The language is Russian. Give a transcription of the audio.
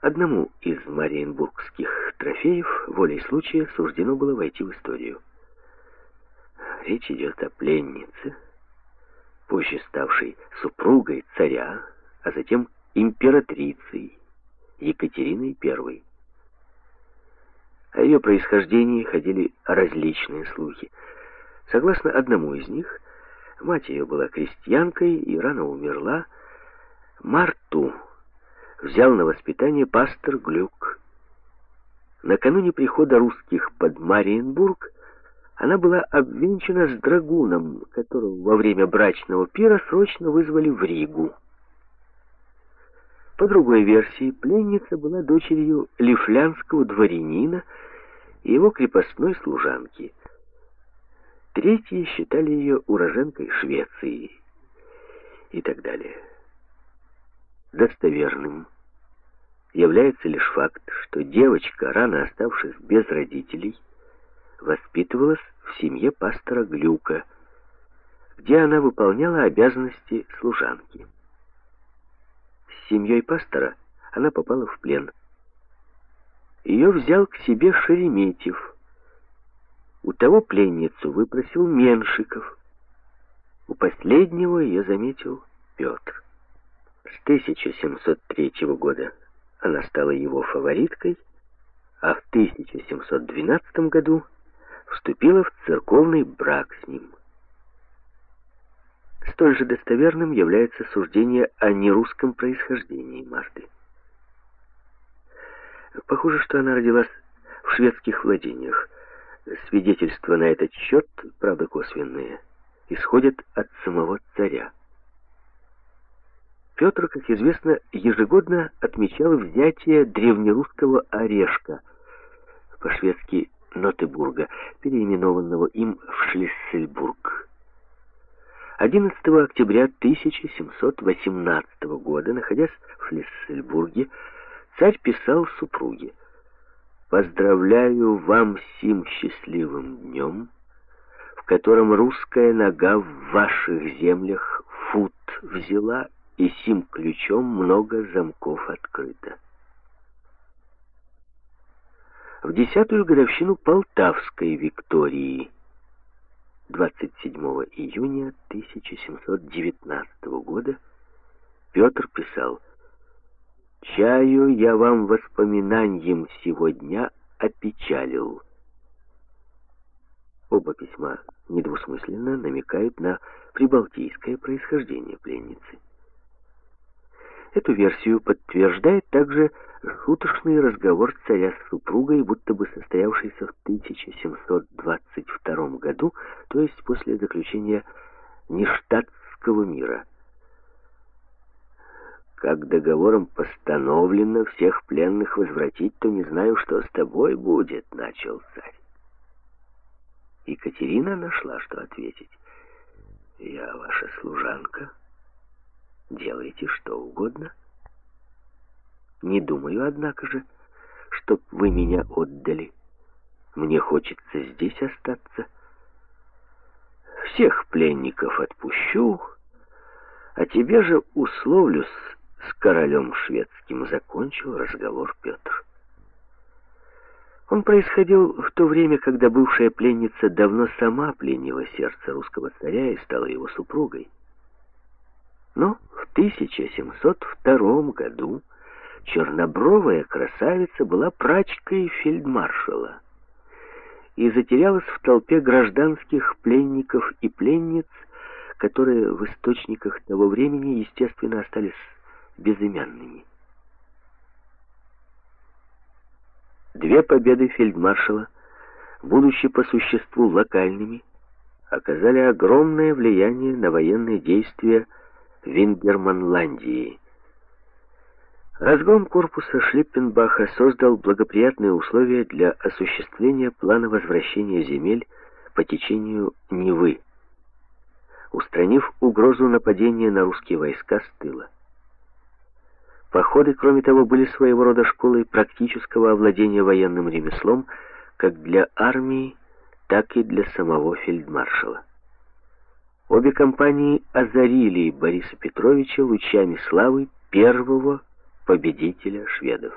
Одному из мариенбургских трофеев волей случая суждено было войти в историю. Речь идет о пленнице, позже ставшей супругой царя, а затем императрицей Екатериной I. О ее происхождении ходили различные слухи. Согласно одному из них, мать ее была крестьянкой и рано умерла. Марту взял на воспитание пастор Глюк. Накануне прихода русских под Мариенбург она была обвенчана с драгуном, которого во время брачного пира срочно вызвали в Ригу. По другой версии, пленница была дочерью лифлянского дворянина и его крепостной служанки. Третьи считали ее уроженкой Швеции и так далее. Достоверным является лишь факт, что девочка, рано оставшись без родителей, воспитывалась в семье пастора Глюка, где она выполняла обязанности служанки семьей пастора она попала в плен. Ее взял к себе Шереметьев. У того пленницу выпросил Меншиков. У последнего ее заметил Петр. С 1703 года она стала его фавориткой, а в 1712 году вступила в церковный брак с ним. Столь же достоверным является суждение о нерусском происхождении Марты. Похоже, что она родилась в шведских владениях. Свидетельства на этот счет, правда косвенные, исходят от самого царя. Петр, как известно, ежегодно отмечал взятие древнерусского орешка, по-шведски Нотебурга, переименованного им в Шлиссельбург. 11 октября 1718 года, находясь в Флиссельбурге, царь писал супруге «Поздравляю вам сим счастливым днем, в котором русская нога в ваших землях фут взяла, и сим ключом много замков открыто». В десятую годовщину Полтавской Виктории – 27 июня 1719 года Петр писал «Чаю я вам воспоминанием сегодня опечалил». Оба письма недвусмысленно намекают на прибалтийское происхождение пленницы. Эту версию подтверждает также шуточный разговор царя с супругой, будто бы состоявшийся в 1722 году, то есть после заключения Ништадтского мира. Как договором постановлено всех пленных возвратить, то не знаю, что с тобой будет, начал царь. Екатерина нашла, что ответить. Я ваша служанка, делайте что угодно. Не думаю, однако же, чтоб вы меня отдали. Мне хочется здесь остаться. Всех пленников отпущу, а тебе же условлюсь с королем шведским, закончил разговор Петр. Он происходил в то время, когда бывшая пленница давно сама пленила сердце русского царя и стала его супругой. Но в 1702 году чернобровая красавица была прачкой фельдмаршала и затерялась в толпе гражданских пленников и пленниц, которые в источниках того времени, естественно, остались безымянными. Две победы фельдмаршала, будучи по существу локальными, оказали огромное влияние на военные действия Вингерманландии. Разгром корпуса Шлиппенбаха создал благоприятные условия для осуществления плана возвращения земель по течению Невы, устранив угрозу нападения на русские войска с тыла. Походы, кроме того, были своего рода школой практического овладения военным ремеслом как для армии, так и для самого фельдмаршала. Обе компании озарили Бориса Петровича лучами славы первого победителя шведов.